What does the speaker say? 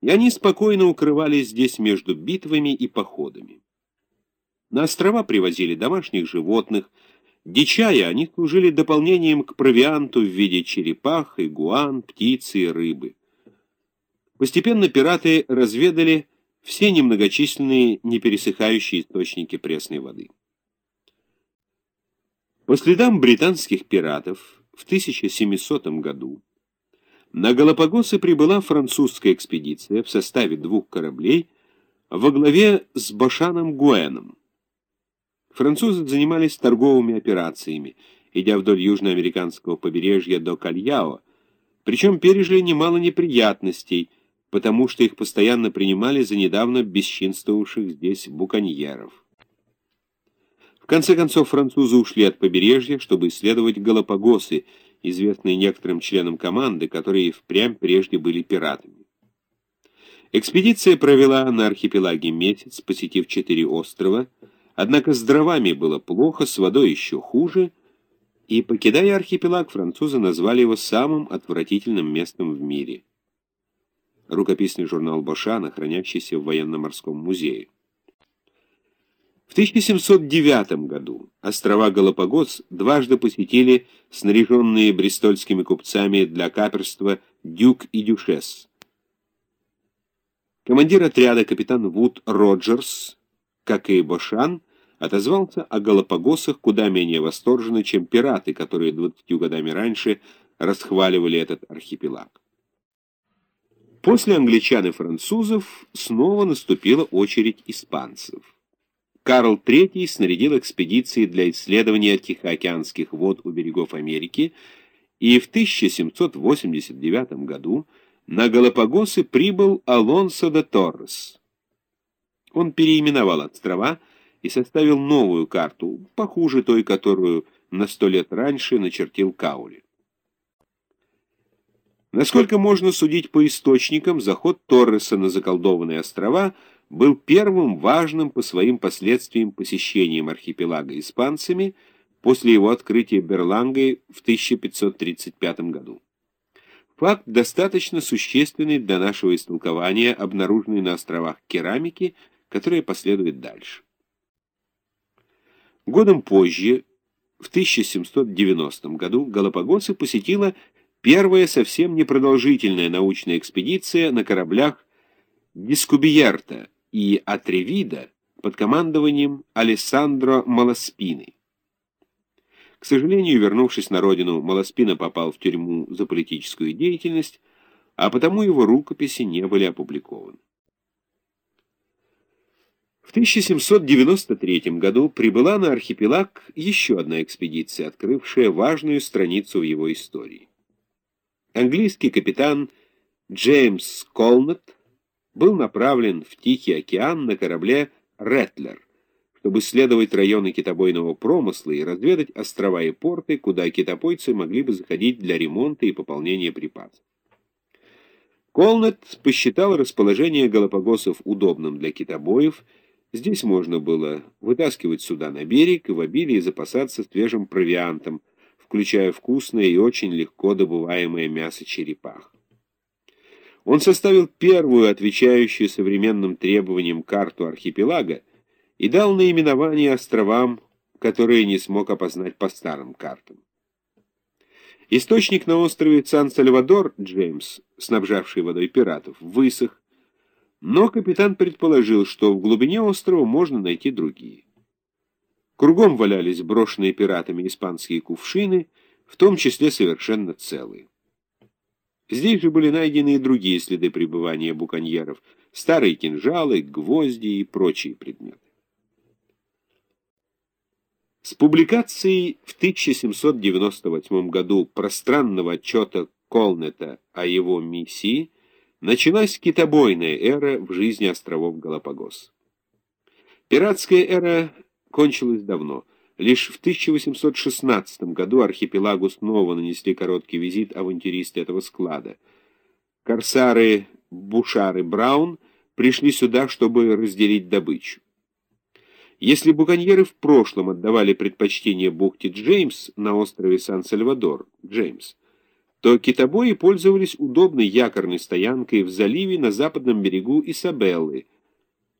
и они спокойно укрывались здесь между битвами и походами. На острова привозили домашних животных, дичая они служили дополнением к провианту в виде черепах, игуан, птицы и рыбы. Постепенно пираты разведали все немногочисленные непересыхающие источники пресной воды. По следам британских пиратов в 1700 году на Галапагосы прибыла французская экспедиция в составе двух кораблей во главе с Башаном Гуэном. Французы занимались торговыми операциями, идя вдоль южноамериканского побережья до Кальяо, причем пережили немало неприятностей, потому что их постоянно принимали за недавно бесчинствовавших здесь буконьеров. В конце концов, французы ушли от побережья, чтобы исследовать Галапагосы, известные некоторым членам команды, которые впрямь прежде были пиратами. Экспедиция провела на архипелаге месяц, посетив четыре острова, однако с дровами было плохо, с водой еще хуже, и, покидая архипелаг, французы назвали его самым отвратительным местом в мире. Рукописный журнал Бошана, хранящийся в военно-морском музее. В 1709 году острова Галапагос дважды посетили снаряженные брестольскими купцами для каперства Дюк и Дюшес. Командир отряда капитан Вуд Роджерс, как и Бошан, отозвался о Галапагосах куда менее восторженно, чем пираты, которые двадцатью годами раньше расхваливали этот архипелаг. После англичан и французов снова наступила очередь испанцев. Карл III снарядил экспедиции для исследования Тихоокеанских вод у берегов Америки, и в 1789 году на Галапагосы прибыл Алонсо де Торрес. Он переименовал острова и составил новую карту, похуже той, которую на сто лет раньше начертил Каули. Насколько можно судить по источникам, заход Торреса на заколдованные острова – был первым важным по своим последствиям посещением архипелага испанцами после его открытия Берлангой в 1535 году. Факт достаточно существенный для нашего истолкования, обнаруженный на островах керамики, которое последует дальше. Годом позже, в 1790 году, Галапагосы посетила первая совсем непродолжительная научная экспедиция на кораблях Дискубиерта, и Атревида под командованием Алессандро Маласпины. К сожалению, вернувшись на родину, Маласпина попал в тюрьму за политическую деятельность, а потому его рукописи не были опубликованы. В 1793 году прибыла на архипелаг еще одна экспедиция, открывшая важную страницу в его истории. Английский капитан Джеймс Колнетт был направлен в Тихий океан на корабле «Ретлер», чтобы исследовать районы китобойного промысла и разведать острова и порты, куда китобойцы могли бы заходить для ремонта и пополнения припасов. Колнет посчитал расположение Галапагосов удобным для китобоев. Здесь можно было вытаскивать суда на берег и в обилии запасаться свежим провиантом, включая вкусное и очень легко добываемое мясо черепах. Он составил первую, отвечающую современным требованиям, карту архипелага и дал наименование островам, которые не смог опознать по старым картам. Источник на острове Сан-Сальвадор, Джеймс, снабжавший водой пиратов, высох, но капитан предположил, что в глубине острова можно найти другие. Кругом валялись брошенные пиратами испанские кувшины, в том числе совершенно целые. Здесь же были найдены и другие следы пребывания буконьеров, старые кинжалы, гвозди и прочие предметы. С публикацией в 1798 году пространного отчета Колнета о его миссии началась китобойная эра в жизни островов Галапагос. Пиратская эра кончилась давно – Лишь в 1816 году архипелагу снова нанесли короткий визит авантюристы этого склада. Корсары Бушар и Браун пришли сюда, чтобы разделить добычу. Если буконьеры в прошлом отдавали предпочтение бухте Джеймс на острове Сан-Сальвадор, Джеймс, то китобои пользовались удобной якорной стоянкой в заливе на западном берегу Исабеллы,